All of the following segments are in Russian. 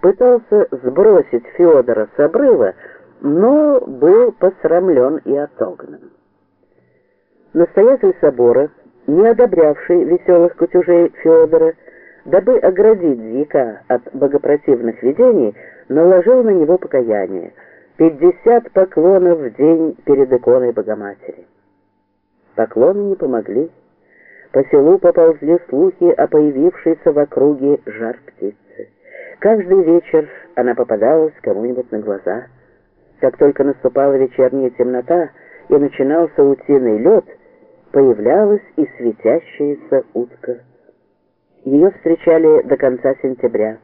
пытался сбросить Федора с обрыва, но был посрамлен и отогнан. Настоятель собора, не одобрявший веселых кутюжей Федора, дабы оградить дьяка от богопротивных видений, наложил на него покаяние — пятьдесят поклонов в день перед иконой Богоматери. Поклоны не помогли. По селу поползли слухи о появившейся в округе жар птицы. Каждый вечер она попадалась кому-нибудь на глаза. Как только наступала вечерняя темнота и начинался утиный лед, появлялась и светящаяся утка. Ее встречали до конца сентября,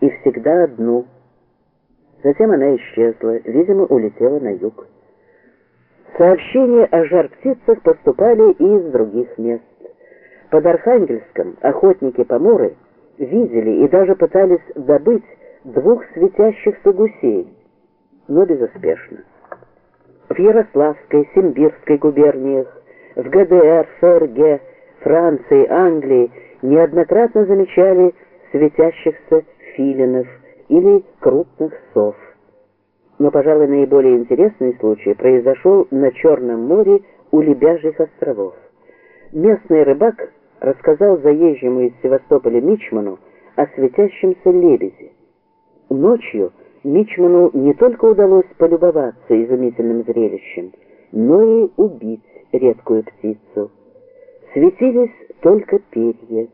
и всегда одну. Затем она исчезла, видимо, улетела на юг. Сообщения о жар-птицах поступали и из других мест. Под Архангельском охотники-поморы видели и даже пытались добыть двух светящихся гусей, но безуспешно. В Ярославской, Симбирской губерниях, в ГДР, ФРГ, Франции, Англии неоднократно замечали светящихся филинов или крупных сов. Но, пожалуй, наиболее интересный случай произошел на Черном море у Лебяжьих островов. Местный рыбак рассказал заезжему из Севастополя Мичману о светящемся лебеде. Ночью Мичману не только удалось полюбоваться изумительным зрелищем, но и убить редкую птицу. Светились только перья.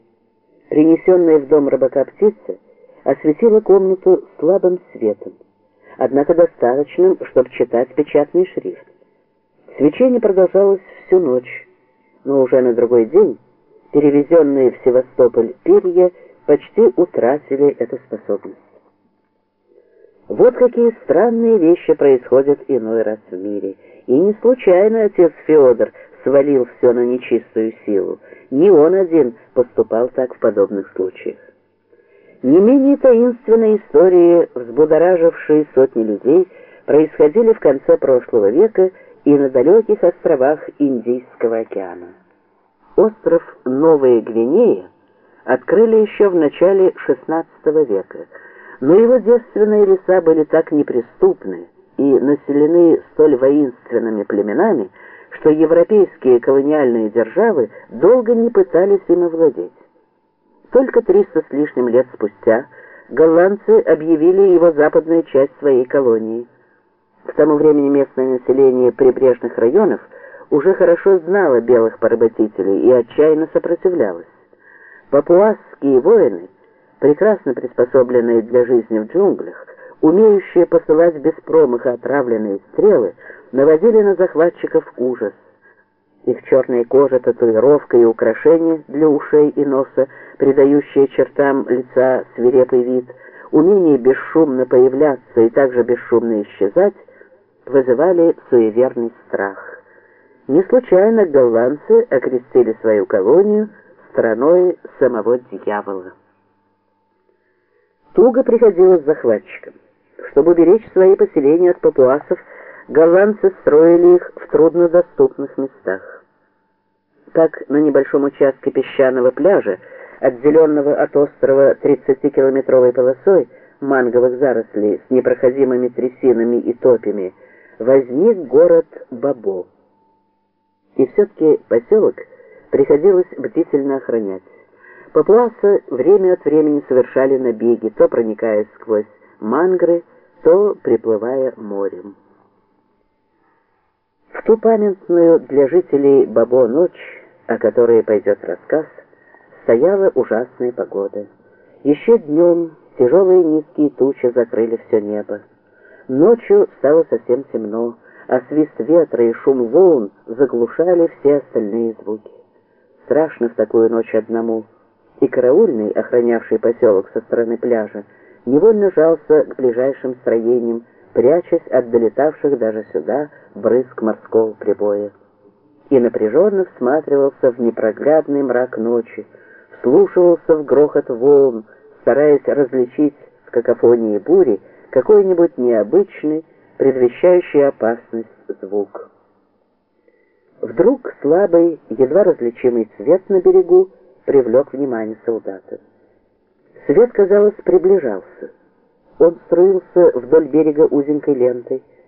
Принесенная в дом рыбака птица осветила комнату слабым светом однако достаточным, чтобы читать печатный шрифт. Свечение продолжалось всю ночь, но уже на другой день перевезенные в Севастополь перья почти утратили эту способность. Вот какие странные вещи происходят иной раз в мире. И не случайно отец Федор свалил все на нечистую силу. Не он один поступал так в подобных случаях. Не менее таинственные истории, взбудоражившие сотни людей, происходили в конце прошлого века и на далеких островах Индийского океана. Остров Новая Гвинея открыли еще в начале XVI века, но его девственные леса были так неприступны и населены столь воинственными племенами, что европейские колониальные державы долго не пытались им овладеть. Только 300 с лишним лет спустя голландцы объявили его западную часть своей колонии. К тому времени местное население прибрежных районов уже хорошо знало белых поработителей и отчаянно сопротивлялось. Папуасские воины, прекрасно приспособленные для жизни в джунглях, умеющие посылать без промаха отравленные стрелы, наводили на захватчиков ужас. Их черная кожа, татуировка и украшения для ушей и носа, придающие чертам лица свирепый вид, умение бесшумно появляться и также бесшумно исчезать, вызывали суеверный страх. Не случайно голландцы окрестили свою колонию страной самого дьявола. Туго приходилось захватчикам. Чтобы уберечь свои поселения от папуасов, голландцы строили их в труднодоступных местах. Так, на небольшом участке песчаного пляжа, отделенного от острова 30-километровой полосой манговых зарослей с непроходимыми трясинами и топями, возник город Бабо. И все-таки поселок приходилось бдительно охранять. Папуасы время от времени совершали набеги, то проникая сквозь мангры, то приплывая морем. В ту памятную для жителей Бабо ночь о которой пойдет рассказ, стояла ужасная погода. Еще днем тяжелые низкие тучи закрыли все небо. Ночью стало совсем темно, а свист ветра и шум волн заглушали все остальные звуки. Страшно в такую ночь одному, и караульный, охранявший поселок со стороны пляжа, невольно жался к ближайшим строениям, прячась от долетавших даже сюда брызг морского прибоя и напряженно всматривался в непроглядный мрак ночи, вслушивался в грохот волн, стараясь различить в какофонии бури какой-нибудь необычный, предвещающий опасность звук. Вдруг слабый, едва различимый свет на берегу привлек внимание солдата. Свет, казалось, приближался. Он струился вдоль берега узенькой лентой,